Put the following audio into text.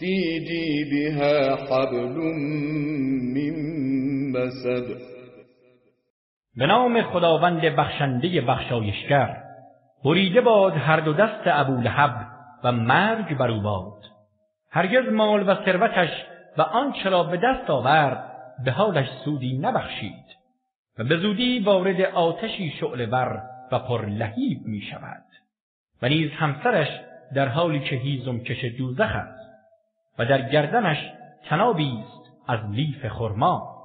في جيبها حبل من مسد. به نام خداوند بخشنده بخشایشگر بریده باد هر دو دست ابولهب و مرگ بر او باد. هرگز مال و ثروتش و آنچه را به دست آورد به حالش سودی نبخشید و به زودی وارد آتشی شعله و پرلهیب می شود و نیز همسرش در حالی که هیزم کش دوزخ است. و در گردنش تنابی است از لیف خرما.